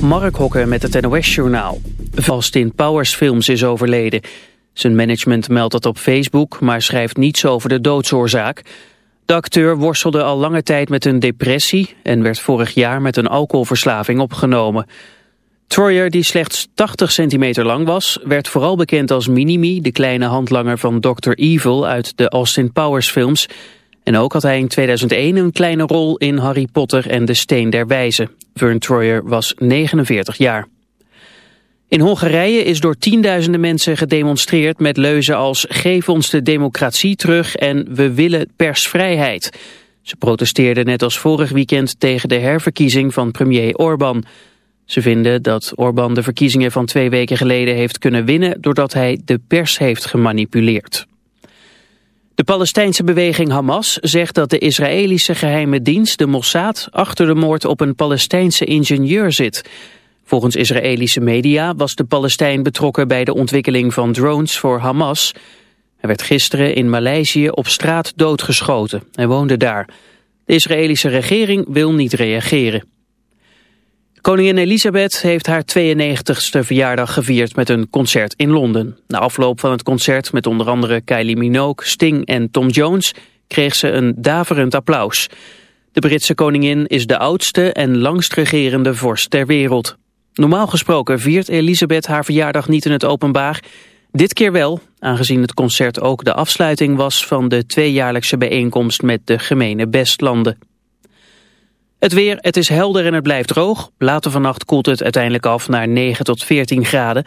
Mark Hokken met het NOS-journaal. Austin Powers Films is overleden. Zijn management meldt dat op Facebook, maar schrijft niets over de doodsoorzaak. De acteur worstelde al lange tijd met een depressie... en werd vorig jaar met een alcoholverslaving opgenomen. Troyer, die slechts 80 centimeter lang was... werd vooral bekend als Minimi, de kleine handlanger van Dr. Evil... uit de Austin Powers films... En ook had hij in 2001 een kleine rol in Harry Potter en de Steen der Wijze. Vern Troyer was 49 jaar. In Hongarije is door tienduizenden mensen gedemonstreerd met leuzen als geef ons de democratie terug en we willen persvrijheid. Ze protesteerden net als vorig weekend tegen de herverkiezing van premier Orbán. Ze vinden dat Orbán de verkiezingen van twee weken geleden heeft kunnen winnen doordat hij de pers heeft gemanipuleerd. De Palestijnse beweging Hamas zegt dat de Israëlische geheime dienst, de Mossad, achter de moord op een Palestijnse ingenieur zit. Volgens Israëlische media was de Palestijn betrokken bij de ontwikkeling van drones voor Hamas. Hij werd gisteren in Maleisië op straat doodgeschoten. Hij woonde daar. De Israëlische regering wil niet reageren. Koningin Elisabeth heeft haar 92ste verjaardag gevierd met een concert in Londen. Na afloop van het concert met onder andere Kylie Minogue, Sting en Tom Jones kreeg ze een daverend applaus. De Britse koningin is de oudste en langst regerende vorst ter wereld. Normaal gesproken viert Elisabeth haar verjaardag niet in het openbaar. Dit keer wel, aangezien het concert ook de afsluiting was van de tweejaarlijkse bijeenkomst met de gemene bestlanden. Het weer, het is helder en het blijft droog. Later vannacht koelt het uiteindelijk af naar 9 tot 14 graden.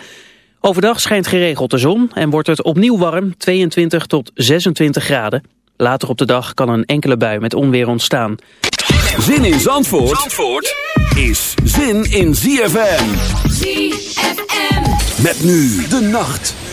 Overdag schijnt geregeld de zon en wordt het opnieuw warm, 22 tot 26 graden. Later op de dag kan een enkele bui met onweer ontstaan. Zin in Zandvoort, Zandvoort is zin in ZFM. ZFM. Met nu de nacht.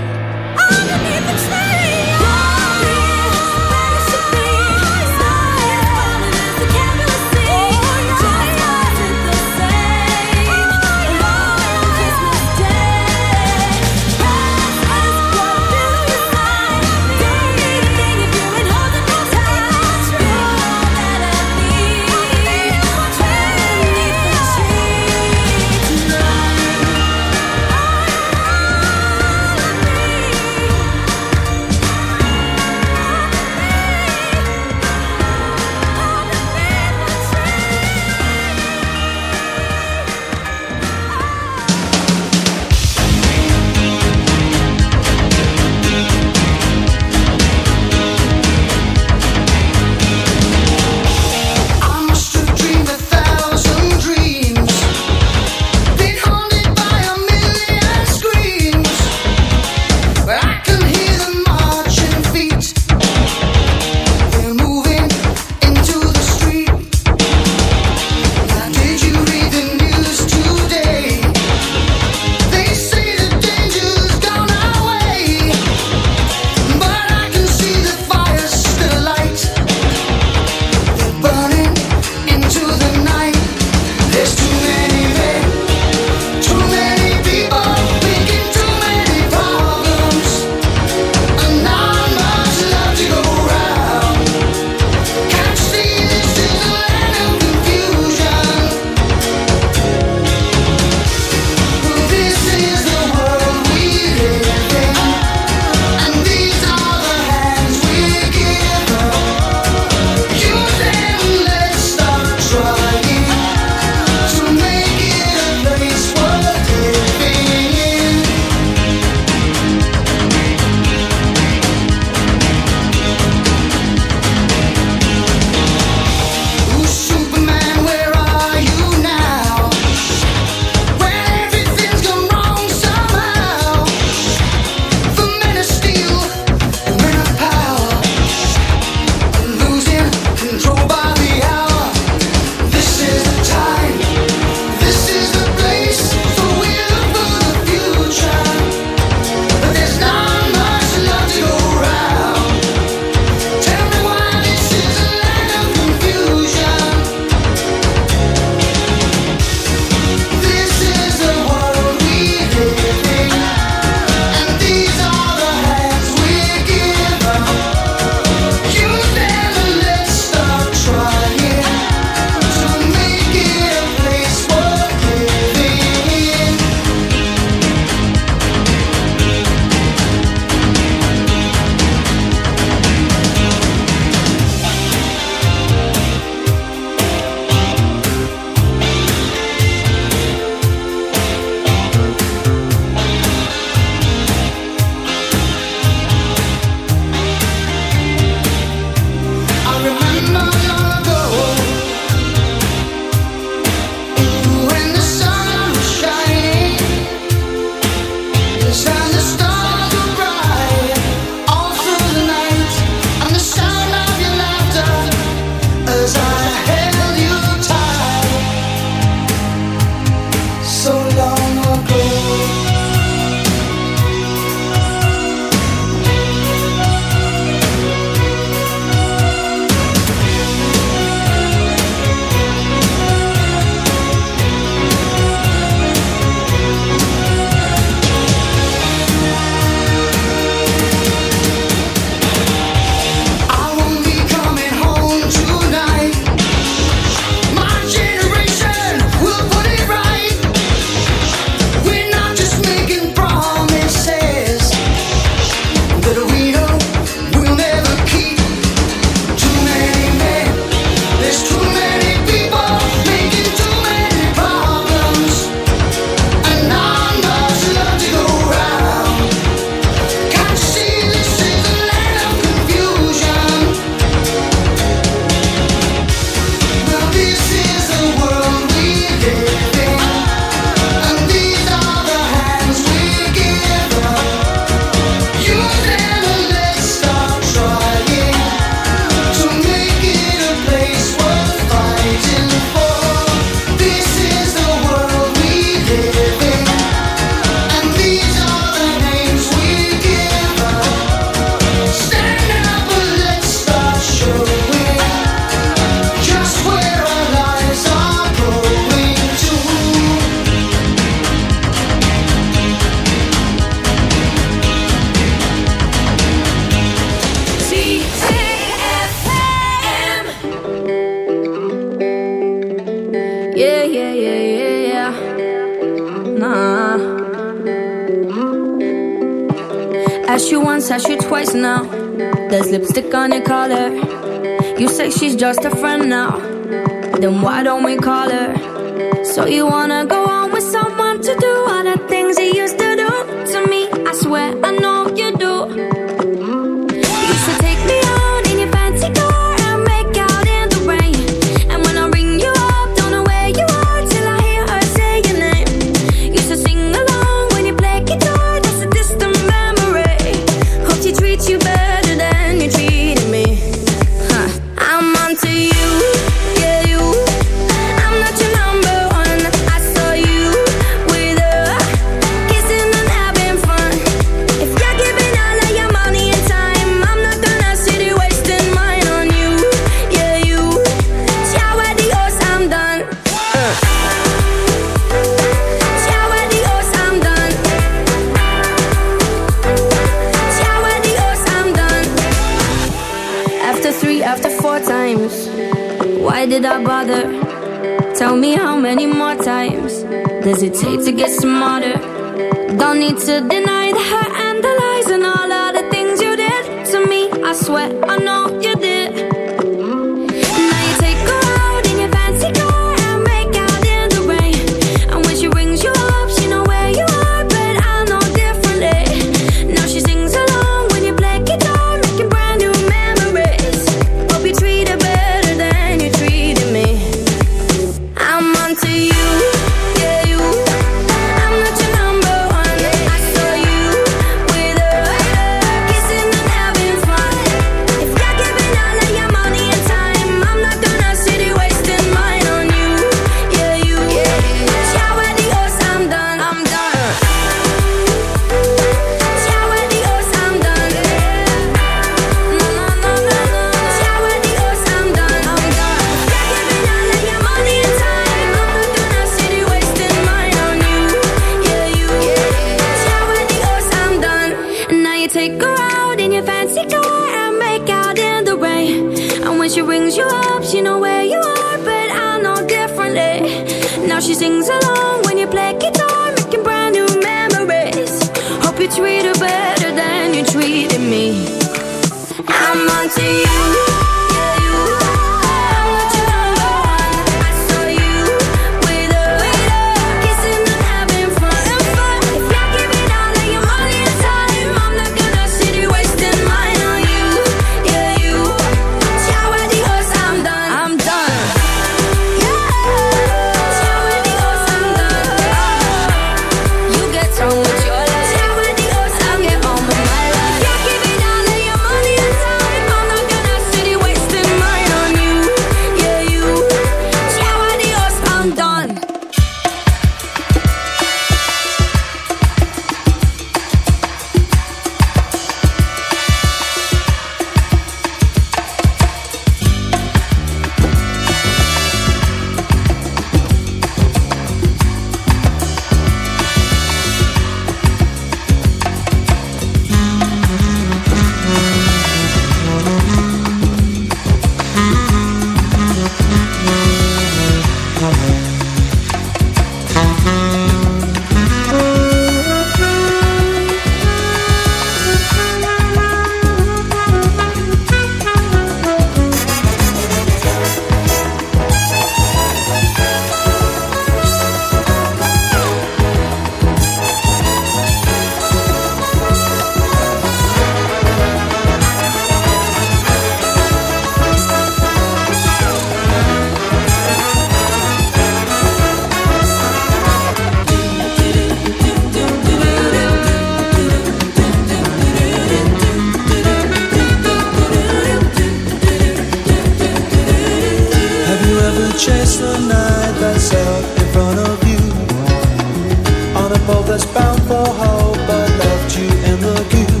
for hope I loved you in the queue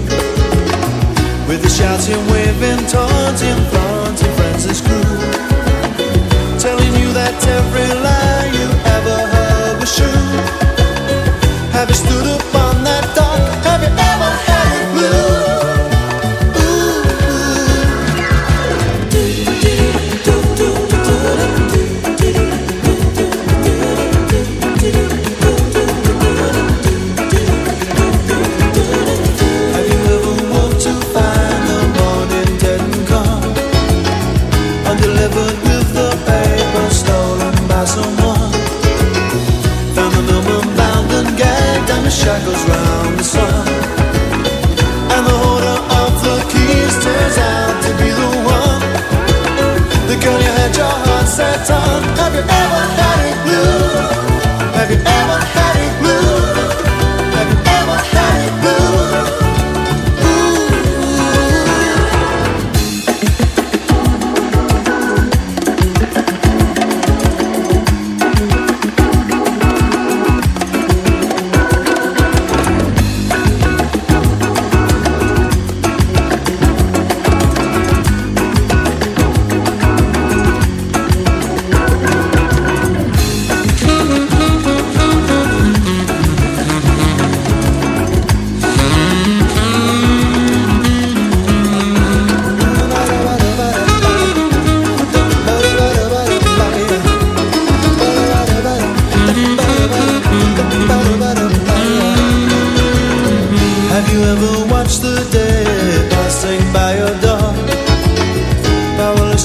With the shouting, waving, taunting, flaunting friends is cool Telling you that every life uncertain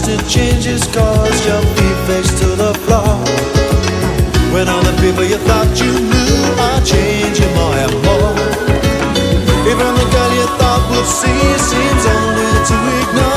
constant changes cause your feet face to the floor. When all the people you thought you knew are changing more and more. Even the girl you thought would see seems only to ignore.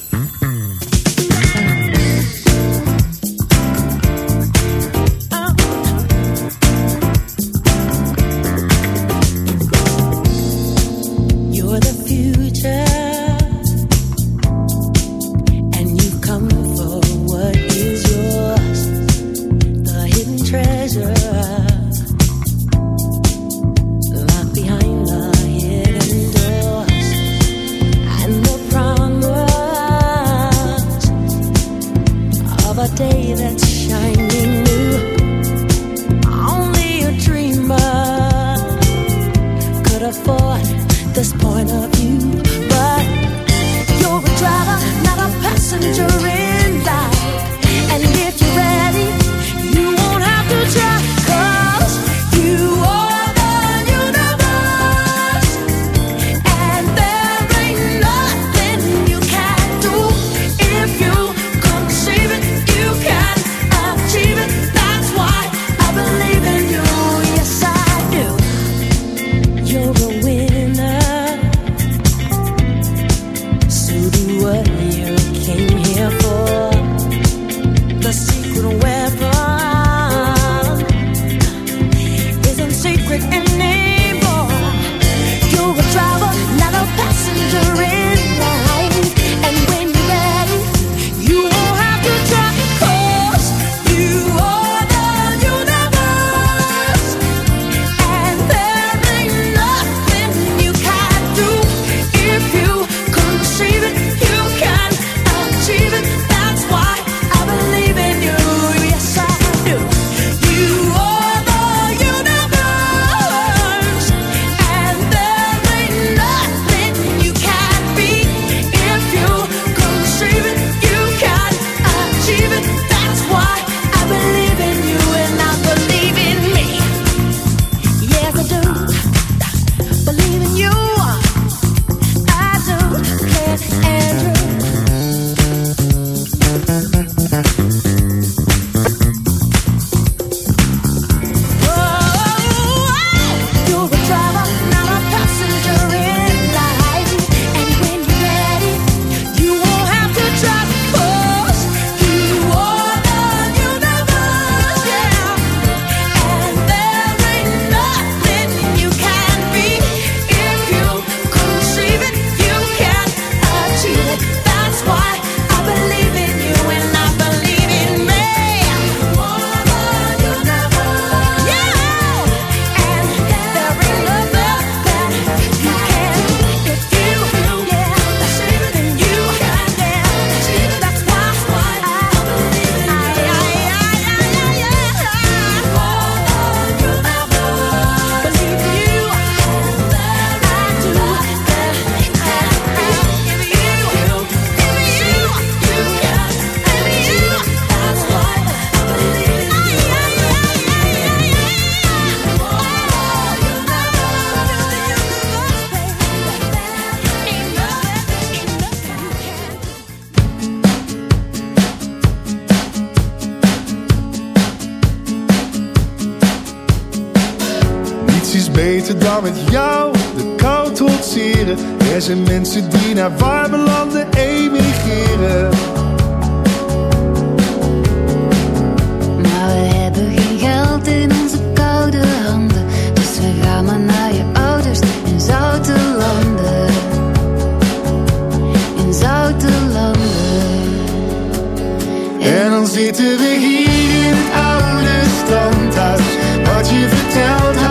zitten we hier in het oude standhuis. Wat je vertelt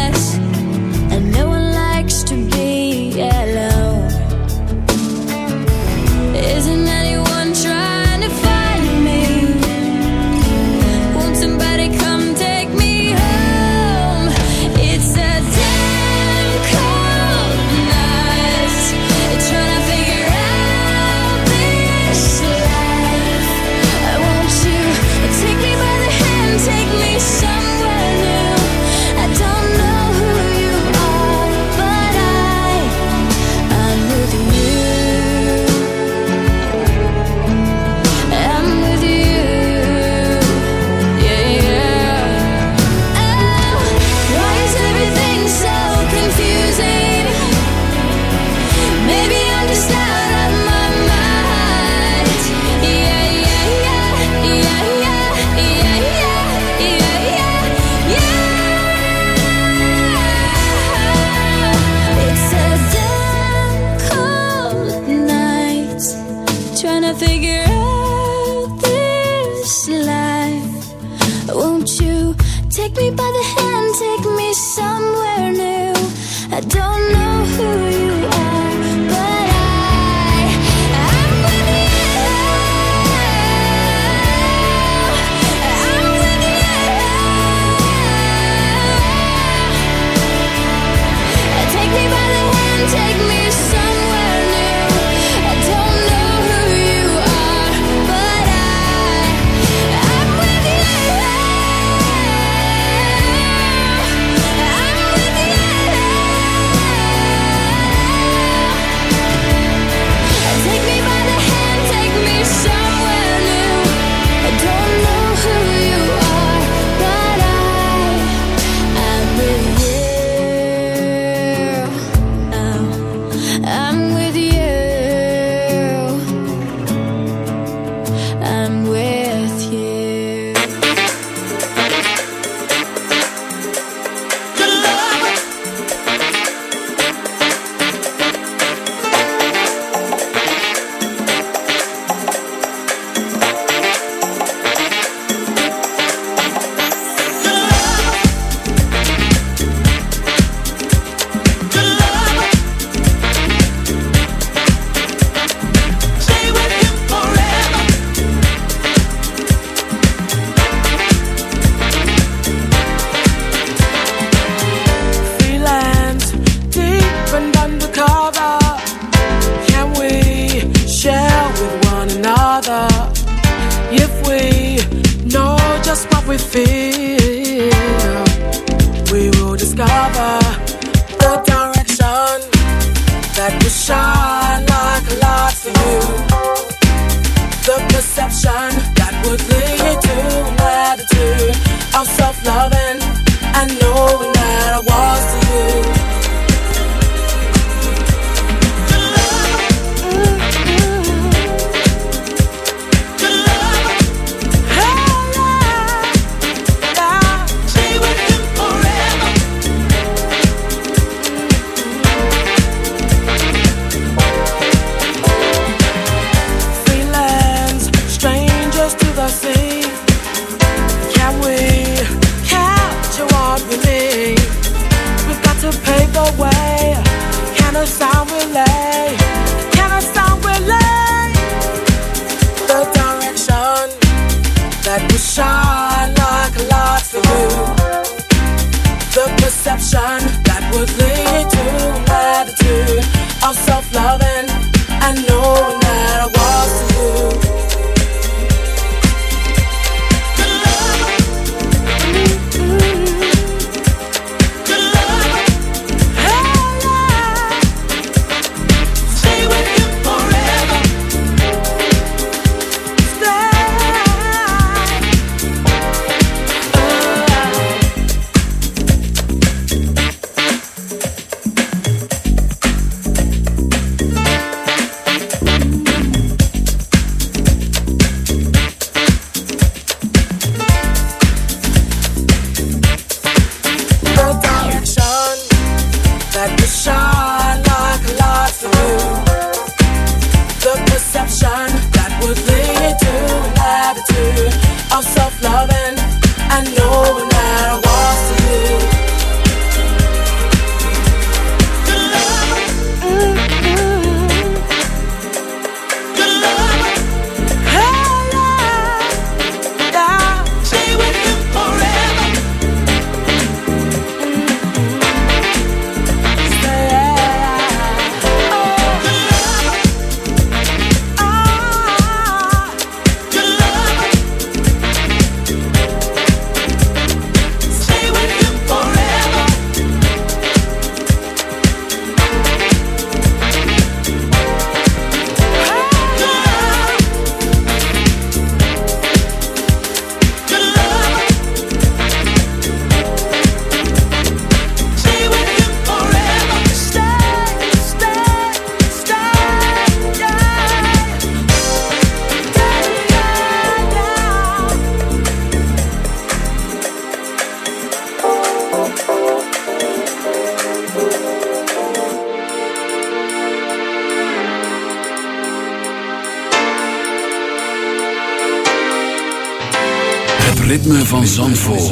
Van Zandvoort.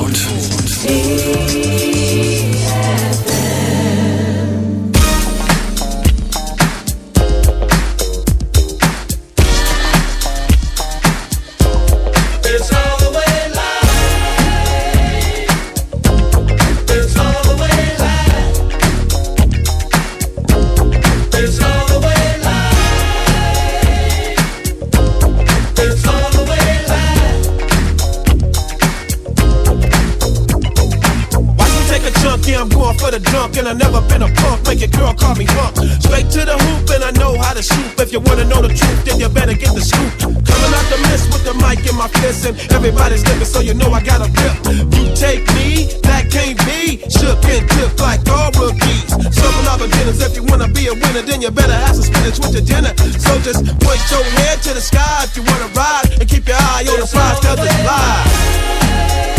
call me Pump. Straight to the hoop, and I know how to shoot. If you wanna know the truth, then you better get the scoop. Coming out the mist with the mic in my fist, and everybody's looking, so you know I got a grip. You take me, that can't be. Shook and tipped like all rookies. Serving all beginners, if you wanna be a winner, then you better have some spinach with your dinner. So just point your head to the sky if you wanna ride, and keep your eye on the prize, cause it's live.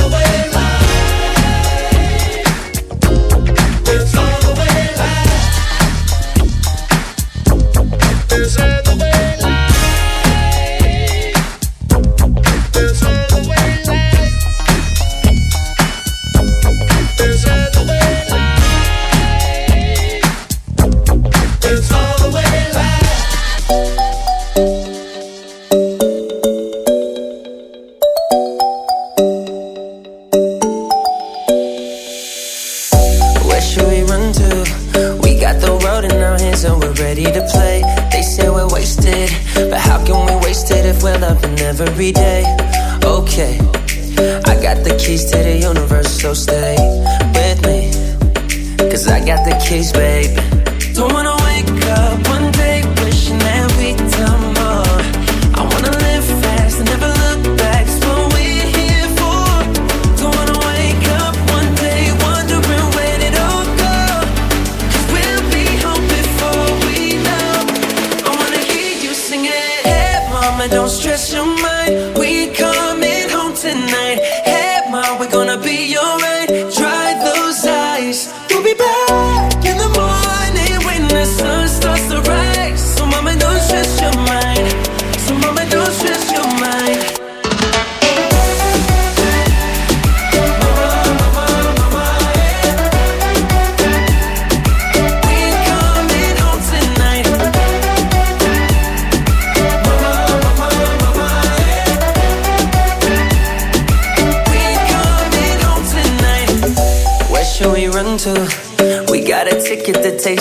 away.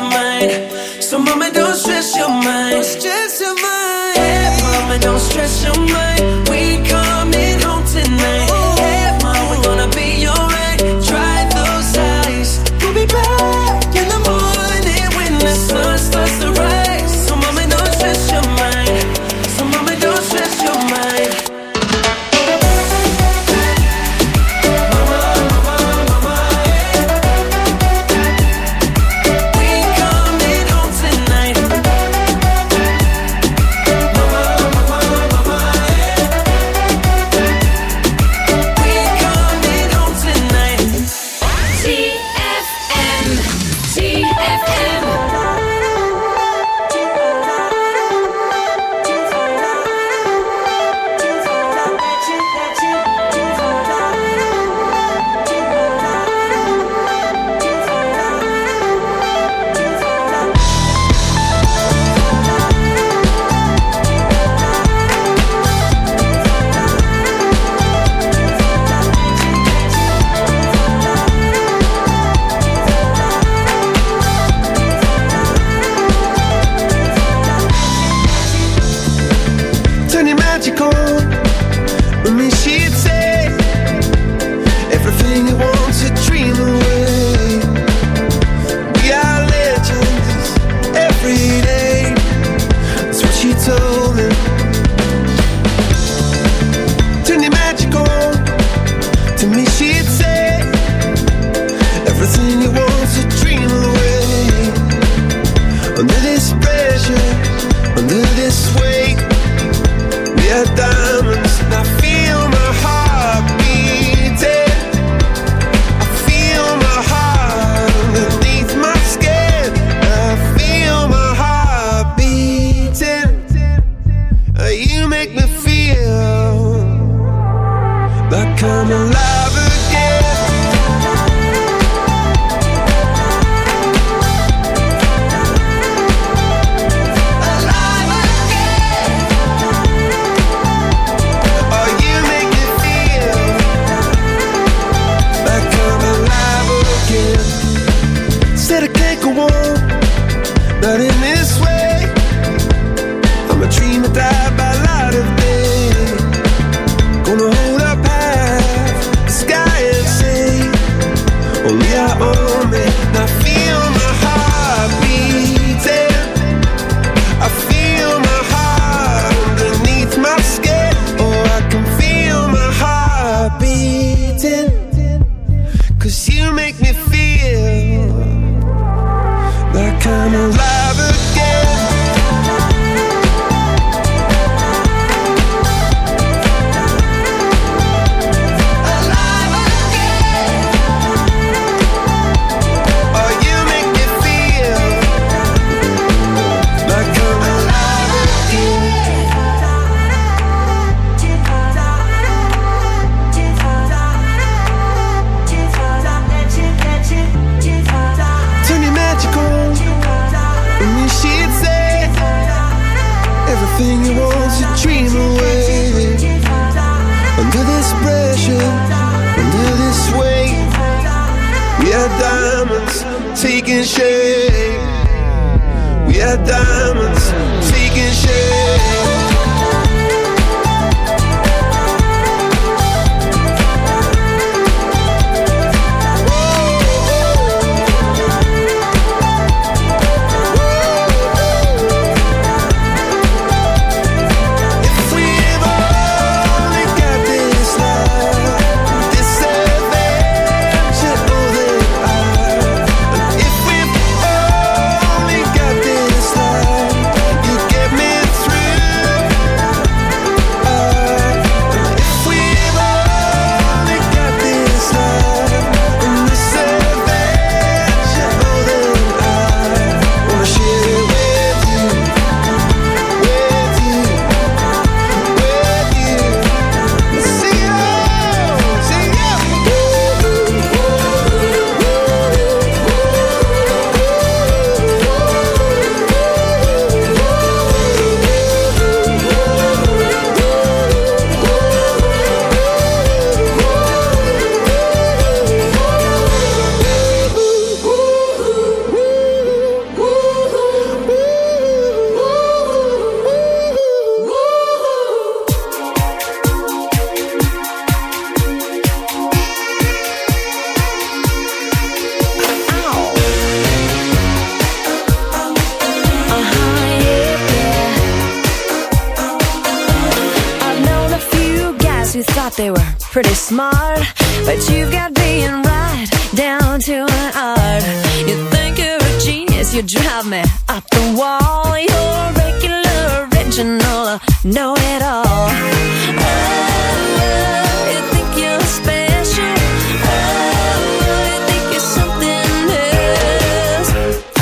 mine. So, mama, don't.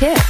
pick.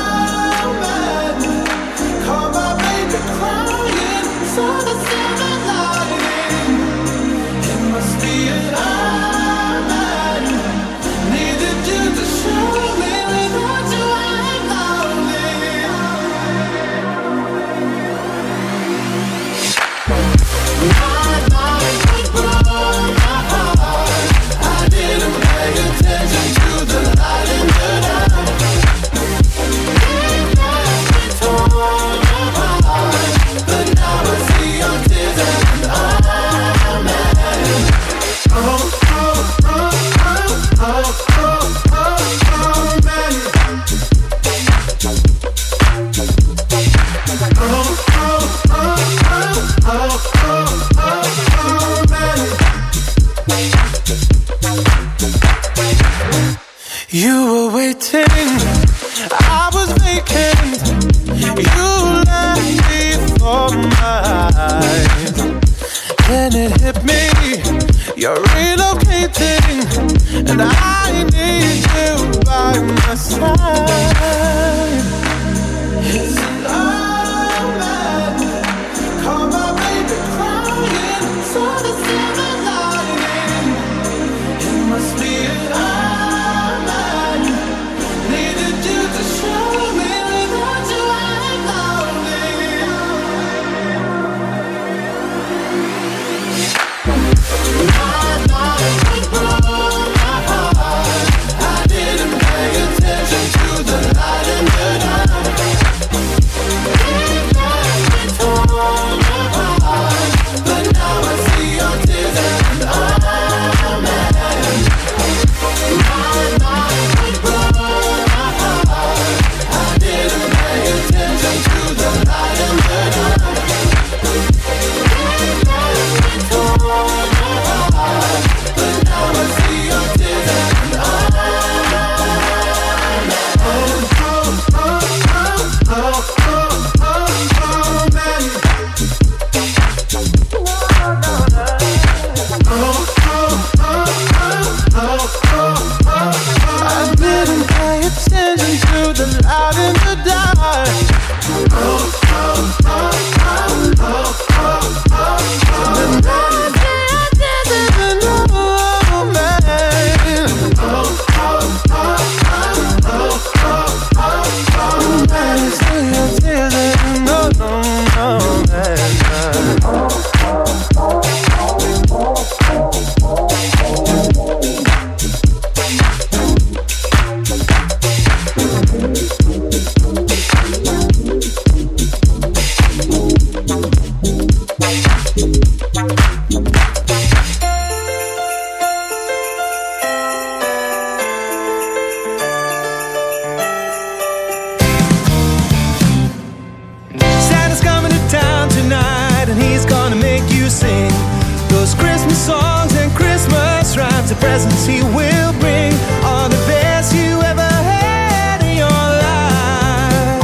presence he will bring are the best you ever had in your life.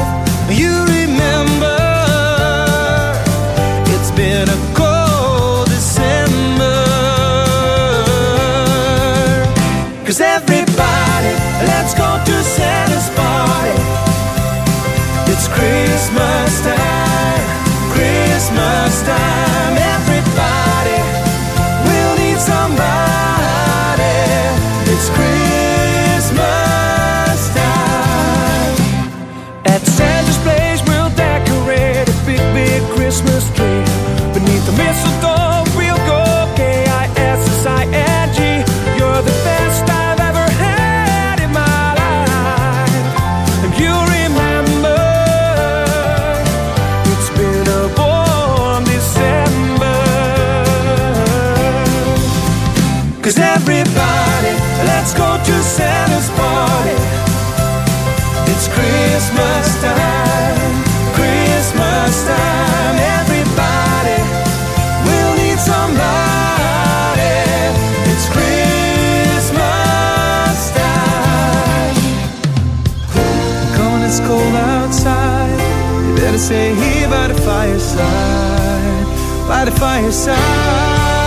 You remember, it's been a cold December. Cause everybody, let's go to Santa's party. It's Christmas time, Christmas time. Christmas tree. Beneath the mistletoe, we'll go K I S S I N G. You're the best I've ever had in my life. And you remember, it's been a warm December. Cause everybody, let's go to Santa's party. It's Christmas time. Christmas time. and stay here by the fireside, by the fireside.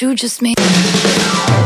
you just made.